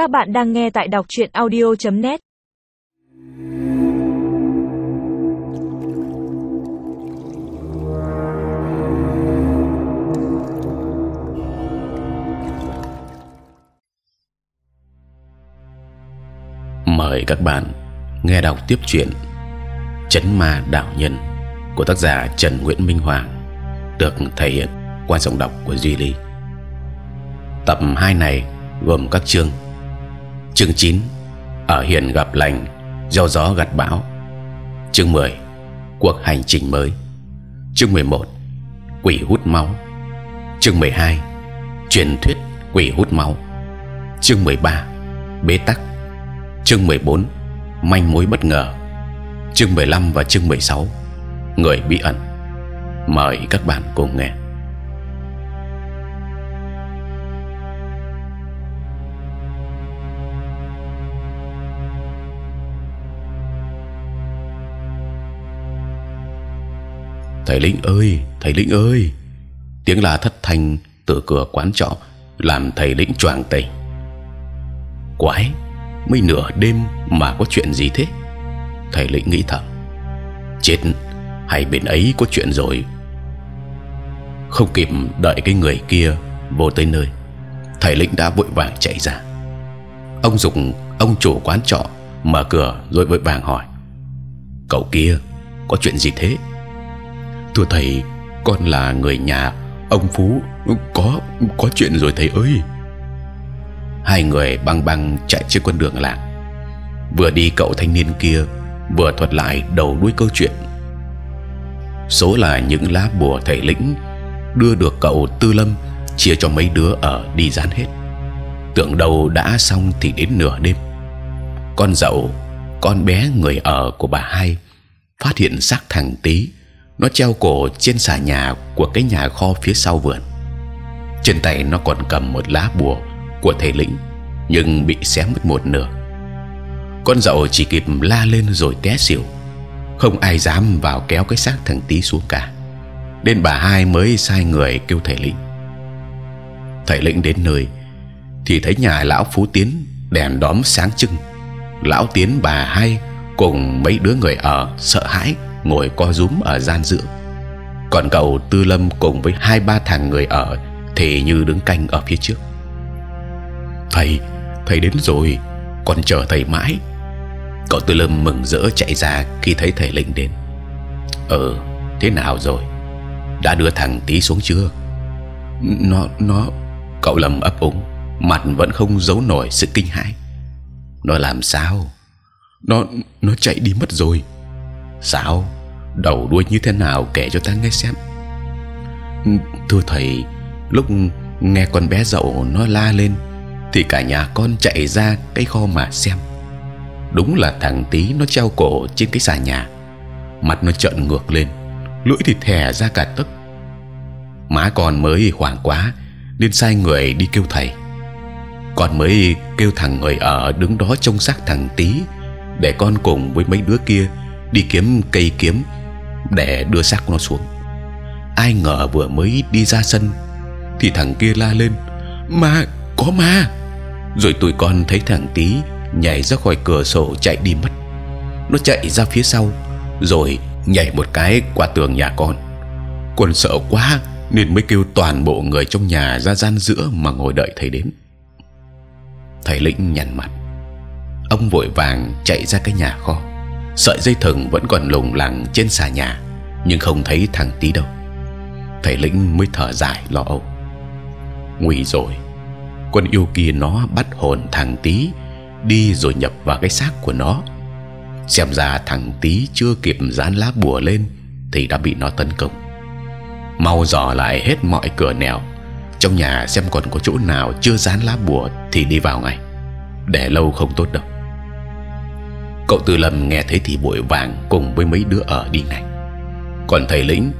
Các bạn đang nghe tại đọc truyện audio.net. Mời các bạn nghe đọc tiếp chuyện Chấn Ma Đạo Nhân của tác giả Trần Nguyễn Minh Hoàng, được thể hiện qua giọng đọc của Duy Ly. Tập 2 này gồm các chương chương 9 ở hiền gặp lành gieo gió gặt bão. Chương 10 cuộc hành trình mới. Chương 11 quỷ hút máu. Chương 12 truyền thuyết quỷ hút máu. Chương 13 bế tắc. Chương 14 manh mối bất ngờ. Chương 15 và chương 16 người bí ẩn. Mời các bạn cùng nghe. Thầy lĩnh ơi thầy lĩnh ơi. Tiếng la thất thanh từ cửa quán trọ làm thầy lĩnh choàng tỉnh quái mới nửa đêm mà có chuyện gì thế? Thầy lĩnh nghĩ thầm. Chết hay bên ấy có chuyện rồi. Không kịp đợi cái người kia vô tới nơi thầy lĩnh đã vội vàng chạy ra. Ông dục, ông chủ quán trọ mở cửa rồi vội vàng hỏi. Cậu kia có chuyện gì thế? Thưa thầy, con là người nhà ông phú. Có có chuyện rồi thầy ơi. Hai người băng băng chạy trên con đường làng. Vừa đi cậu thanh niên kia, vừa thuật lại đầu đuôi câu chuyện. Số là những lá bùa thầy lĩnh đưa được cậu tư lâm chia cho mấy đứa ở đi dán hết. Tưởng đầu đã xong thì đến nửa đêm, con dậu, con bé người ở của bà hai phát hiện xác thằng tí nó treo cổ trên xà nhà của cái nhà kho phía sau vườn. Trên tay nó còn cầm một lá bùa của thầy lĩnh, nhưng bị xé mất một nửa. Con dậu chỉ kịp la lên rồi té xỉu. Không ai dám vào kéo cái xác thằng tí xuống cả. Nên bà hai mới sai người kêu thầy lĩnh. Thầy lĩnh đến nơi, thì thấy nhà lão phú tiến đèn đóm sáng trưng. Lão tiến bà hai cùng mấy đứa người ở sợ hãi ngồi co rúm ở gian giữa còn cậu tư lâm cùng với hai ba thằng người ở thì như đứng canh ở phía trước. Thầy thầy đến rồi, còn chờ thầy mãi. Cậu tư lâm mừng rỡ chạy ra khi thấy thầy lĩnh đến. Ờ thế nào rồi? Đã đưa thằng tí xuống chưa? Nó nó cậu lầm ấp úng, mặt vẫn không giấu nổi sự kinh hãi. Nó làm sao? Nó nó chạy đi mất rồi sao? Đầu đuôi như thế nào kể cho ta nghe xem. Thưa thầy, lúc nghe con bé dậu nó la lên, thì cả nhà con chạy ra cái kho mà xem. Đúng là thằng tí nó treo cổ trên cái xà nhà. Mặt nó trợn ngược lên, lưỡi thì thè ra cả tấc. Má con mới hoảng quá, nên sai người đi kêu thầy. Con mới kêu thằng người ở đứng đó trông xác thằng tí để con cùng với mấy đứa kia đi kiếm cây kiếm để đưa xác nó xuống. Ai ngờ vừa mới đi ra sân thì thằng kia la lên, ma, có ma! Rồi tụi con thấy thằng tí nhảy ra khỏi cửa sổ chạy đi mất. Nó chạy ra phía sau rồi nhảy một cái qua tường nhà con. Con sợ quá nên mới kêu toàn bộ người trong nhà ra gian giữa mà ngồi đợi thầy đến. Thầy lĩnh nhăn mặt. Ông vội vàng chạy ra cái nhà kho sợi dây thừng vẫn còn lủng lẳng trên xà nhà, nhưng không thấy thằng tí đâu. Thầy lĩnh mới thở dài lo âu. Nguy rồi. Con yêu kia nó bắt hồn thằng tí, đi rồi nhập vào cái xác của nó. Xem ra thằng tí chưa kịp dán lá bùa lên thì đã bị nó tấn công. Mau dò lại hết mọi cửa nẻo. Trong nhà xem còn có chỗ nào chưa dán lá bùa thì đi vào ngay. Để lâu không tốt đâu cậu từ lâm nghe thấy thì vội vàng cùng với mấy đứa ở đi ngay còn thầy lĩnh,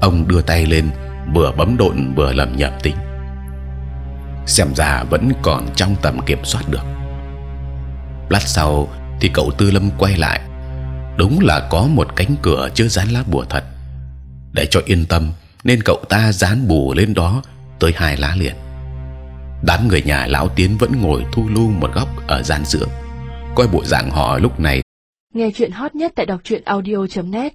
ông đưa tay lên, vừa bấm độn vừa lầm nhầm tính. Xem ra vẫn còn trong tầm kiểm soát được. Lát sau thì cậu tư lâm quay lại. Đúng là có một cánh cửa chưa dán lá bùa thật. Để cho yên tâm, nên cậu ta dán bù lên đó tới hai lá liền. Đám người nhà lão tiến vẫn ngồi thu lưu một góc ở gian giữa coi bộ dạng họ lúc này. Nghe chuyện hot nhất tại đọc truyện audio .net.